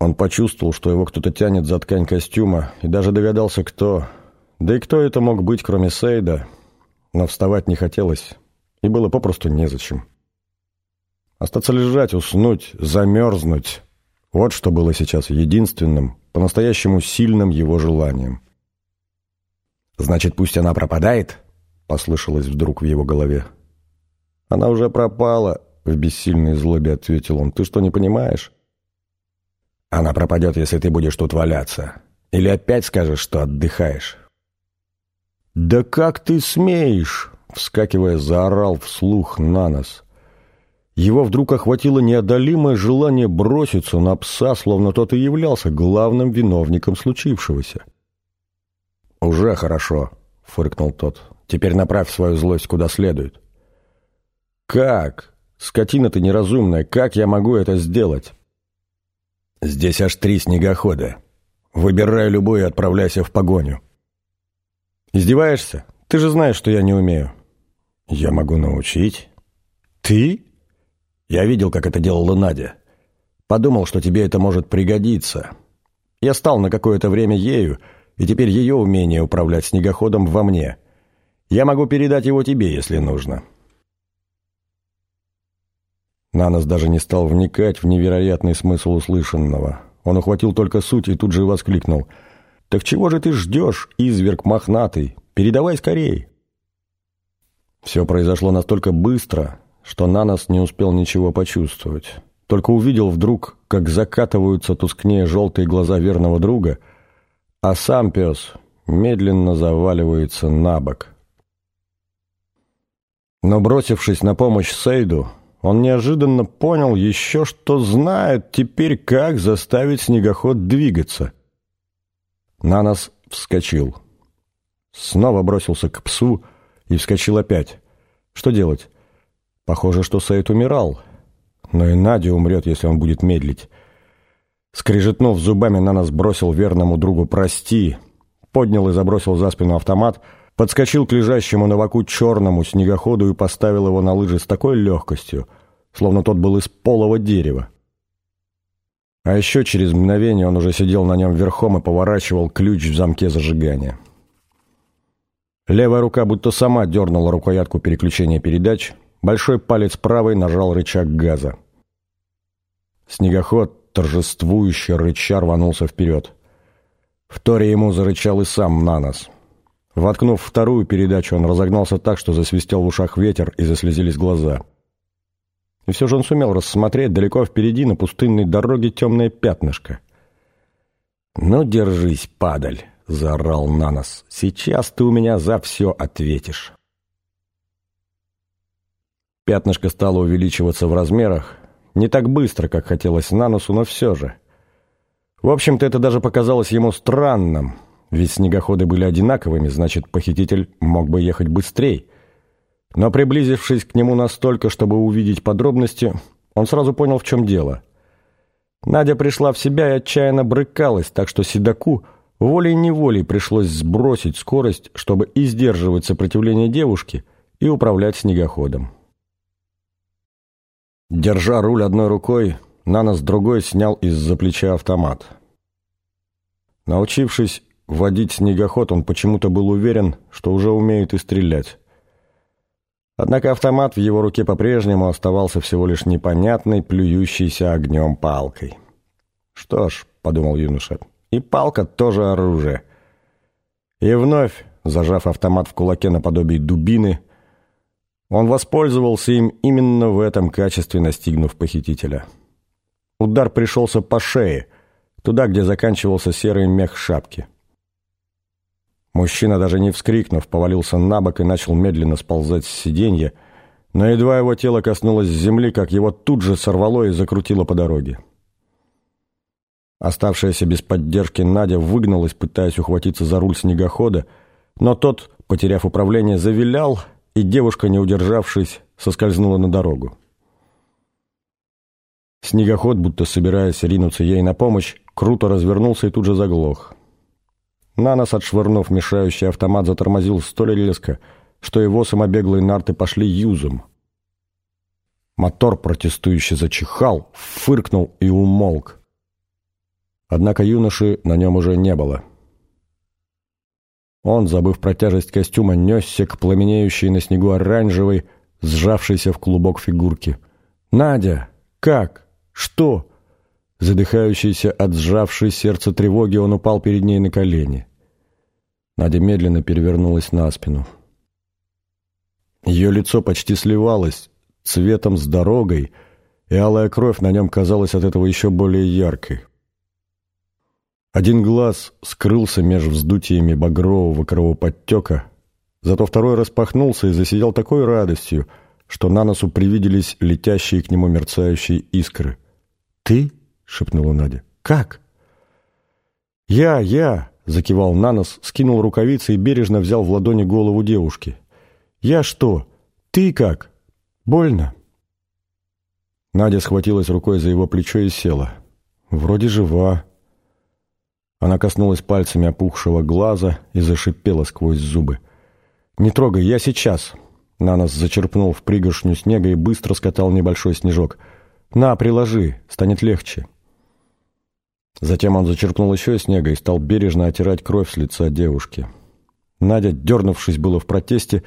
Он почувствовал, что его кто-то тянет за ткань костюма, и даже догадался, кто. Да и кто это мог быть, кроме Сейда. Но вставать не хотелось, и было попросту незачем. Остаться лежать, уснуть, замерзнуть — вот что было сейчас единственным, по-настоящему сильным его желанием. «Значит, пусть она пропадает?» — послышалось вдруг в его голове. «Она уже пропала», — в бессильной злобе ответил он. «Ты что, не понимаешь?» «Она пропадет, если ты будешь тут валяться. Или опять скажешь, что отдыхаешь?» «Да как ты смеешь?» — вскакивая, заорал вслух на нос. Его вдруг охватило неодолимое желание броситься на пса, словно тот и являлся главным виновником случившегося. «Уже хорошо», — фыркнул тот. «Теперь направь свою злость куда следует». «Как? Скотина ты неразумная, как я могу это сделать?» «Здесь аж три снегохода. Выбирай любой и отправляйся в погоню». «Издеваешься? Ты же знаешь, что я не умею». «Я могу научить». «Ты?» Я видел, как это делала Надя. Подумал, что тебе это может пригодиться. Я стал на какое-то время ею, и теперь ее умение управлять снегоходом во мне. Я могу передать его тебе, если нужно». Нанос даже не стал вникать в невероятный смысл услышанного. Он ухватил только суть и тут же воскликнул. «Так чего же ты ждешь, изверг мохнатый? Передавай скорей!» Все произошло настолько быстро, что Нанос не успел ничего почувствовать. Только увидел вдруг, как закатываются тускнее желтые глаза верного друга, а сам пес медленно заваливается на бок. Но, бросившись на помощь Сейду, он неожиданно понял еще, что знает теперь, как заставить снегоход двигаться. Нанос вскочил. Снова бросился к псу и вскочил опять. Что делать? Похоже, что Сейд умирал. Но и Надя умрет, если он будет медлить. Скрежетнув зубами, на нас бросил верному другу «прости», поднял и забросил за спину автомат, подскочил к лежащему на боку черному снегоходу и поставил его на лыжи с такой легкостью, словно тот был из полого дерева. А еще через мгновение он уже сидел на нем верхом и поворачивал ключ в замке зажигания. Левая рука будто сама дернула рукоятку переключения передач — Большой палец правой нажал рычаг газа. Снегоход, торжествующе рыча, рванулся вперед. В торе ему зарычал и сам на нос. Воткнув вторую передачу, он разогнался так, что засвистел в ушах ветер и заслезились глаза. И все же он сумел рассмотреть далеко впереди на пустынной дороге темное пятнышко. «Ну, держись, падаль!» — заорал Нанос. «Сейчас ты у меня за все ответишь». Пятнышко стало увеличиваться в размерах, не так быстро, как хотелось Нанусу, но все же. В общем-то, это даже показалось ему странным, ведь снегоходы были одинаковыми, значит, похититель мог бы ехать быстрее. Но приблизившись к нему настолько, чтобы увидеть подробности, он сразу понял, в чем дело. Надя пришла в себя и отчаянно брыкалась, так что седаку волей-неволей пришлось сбросить скорость, чтобы и сдерживать сопротивление девушки, и управлять снегоходом. Держа руль одной рукой, Нанос другой снял из-за плеча автомат. Научившись водить снегоход, он почему-то был уверен, что уже умеет и стрелять. Однако автомат в его руке по-прежнему оставался всего лишь непонятной, плюющейся огнем палкой. «Что ж», — подумал юноша, — «и палка тоже оружие». И вновь, зажав автомат в кулаке наподобие дубины, — он воспользовался им именно в этом качестве, настигнув похитителя. Удар пришелся по шее, туда, где заканчивался серый мех шапки. Мужчина, даже не вскрикнув, повалился на бок и начал медленно сползать с сиденья, но едва его тело коснулось земли, как его тут же сорвало и закрутило по дороге. Оставшаяся без поддержки Надя выгналась, пытаясь ухватиться за руль снегохода, но тот, потеряв управление, завилял и девушка, не удержавшись, соскользнула на дорогу. Снегоход, будто собираясь ринуться ей на помощь, круто развернулся и тут же заглох. На нас, отшвырнув мешающий автомат, затормозил столь резко, что его самобеглые нарты пошли юзом. Мотор протестующе зачихал, фыркнул и умолк. Однако юноши на нем уже не было. Он, забыв про тяжесть костюма, несся к пламенеющей на снегу оранжевой, сжавшейся в клубок фигурке. «Надя! Как? Что?» Задыхающийся от сжавшей сердце тревоги, он упал перед ней на колени. Надя медленно перевернулась на спину. Ее лицо почти сливалось цветом с дорогой, и алая кровь на нем казалась от этого еще более яркой. Один глаз скрылся между вздутиями багрового кровоподтека, зато второй распахнулся и засиял такой радостью, что на носу привиделись летящие к нему мерцающие искры. «Ты?» — шепнула Надя. «Как?» «Я, я!» — закивал Нанос, скинул рукавицы и бережно взял в ладони голову девушки. «Я что? Ты как? Больно?» Надя схватилась рукой за его плечо и села. «Вроде жива». Она коснулась пальцами опухшего глаза и зашипела сквозь зубы. «Не трогай, я сейчас!» Нанос зачерпнул в пригоршню снега и быстро скатал небольшой снежок. «На, приложи, станет легче». Затем он зачерпнул еще снега и стал бережно отирать кровь с лица девушки. Надя, дернувшись было в протесте,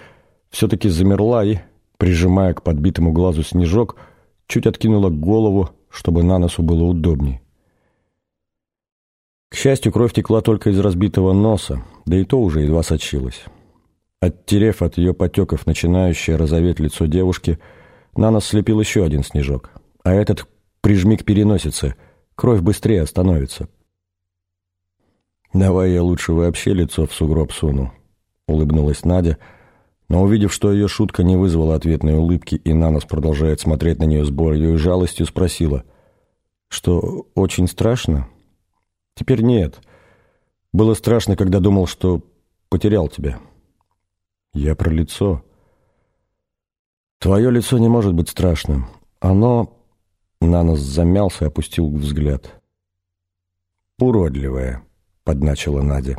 все-таки замерла и, прижимая к подбитому глазу снежок, чуть откинула голову, чтобы на носу было удобней. К счастью, кровь текла только из разбитого носа, да и то уже едва сочилась. Оттерев от ее потеков начинающее розоветь лицо девушки, на нос слепил еще один снежок, а этот прижми к переносице, кровь быстрее остановится. «Давай я лучше вообще лицо в сугроб суну», — улыбнулась Надя, — но увидев, что ее шутка не вызвала ответной улыбки, и Нанос продолжает смотреть на нее с болью и жалостью, спросила, что очень страшно? Теперь нет. Было страшно, когда думал, что потерял тебя. Я про лицо. Твое лицо не может быть страшным. Оно... Нанос замялся и опустил взгляд. «Уродливое», — подначила Надя.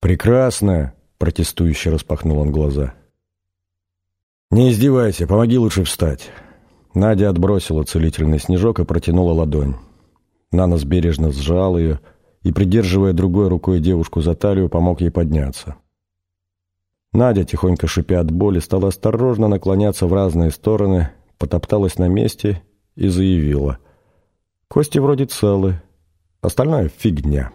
«Прекрасное», Протестующе распахнул он глаза. «Не издевайся, помоги лучше встать». Надя отбросила целительный снежок и протянула ладонь. Нанос бережно сжал ее и, придерживая другой рукой девушку за талию, помог ей подняться. Надя, тихонько шипя от боли, стала осторожно наклоняться в разные стороны, потопталась на месте и заявила. «Кости вроде целы, остальное — фигня».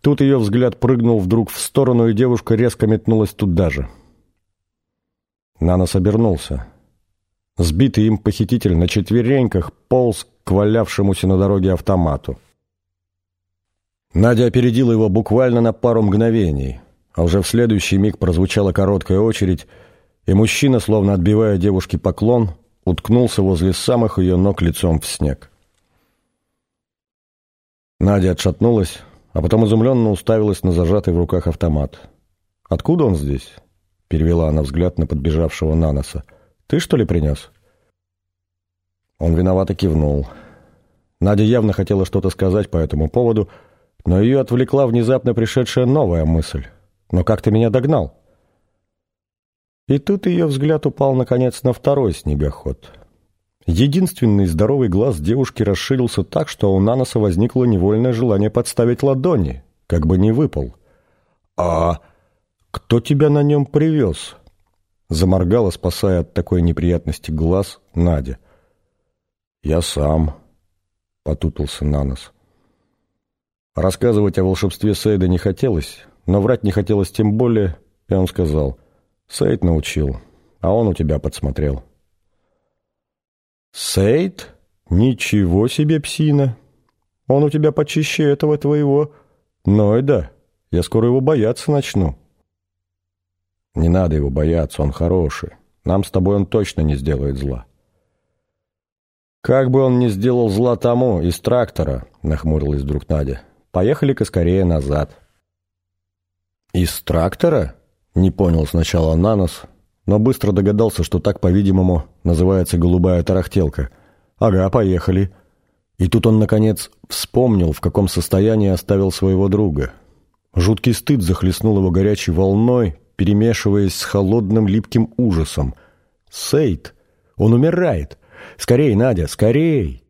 Тут ее взгляд прыгнул вдруг в сторону, и девушка резко метнулась туда же. Нанос обернулся. Сбитый им похититель на четвереньках полз к валявшемуся на дороге автомату. Надя опередила его буквально на пару мгновений, а уже в следующий миг прозвучала короткая очередь, и мужчина, словно отбивая девушке поклон, уткнулся возле самых ее ног лицом в снег. Надя отшатнулась, а потом изумленно уставилась на зажатый в руках автомат. «Откуда он здесь?» — перевела она взгляд на подбежавшего Наноса. «Ты, что ли, принес?» Он виновато кивнул. Надя явно хотела что-то сказать по этому поводу, но ее отвлекла внезапно пришедшая новая мысль. «Но как ты меня догнал?» И тут ее взгляд упал, наконец, на второй снегоход. Единственный здоровый глаз девушки расширился так, что у Наноса возникло невольное желание подставить ладони, как бы не выпал. «А кто тебя на нем привез?» Заморгала, спасая от такой неприятности глаз, Надя. «Я сам», — потупился Нанос. Рассказывать о волшебстве Сейда не хотелось, но врать не хотелось тем более, и он сказал, «Сейд научил, а он у тебя подсмотрел». «Сейд? Ничего себе псина! Он у тебя почище этого твоего. Нойда, я скоро его бояться начну». «Не надо его бояться, он хороший. Нам с тобой он точно не сделает зла». «Как бы он не сделал зла тому из трактора», — нахмурилась вдруг Надя. «Поехали-ка скорее назад». «Из трактора?» — не понял сначала Нанос, но быстро догадался, что так, по-видимому, называется голубая тарахтелка. «Ага, поехали». И тут он, наконец, вспомнил, в каком состоянии оставил своего друга. Жуткий стыд захлестнул его горячей волной, перемешиваясь с холодным липким ужасом. «Сейд! Он умирает! Скорей, Надя, скорей!»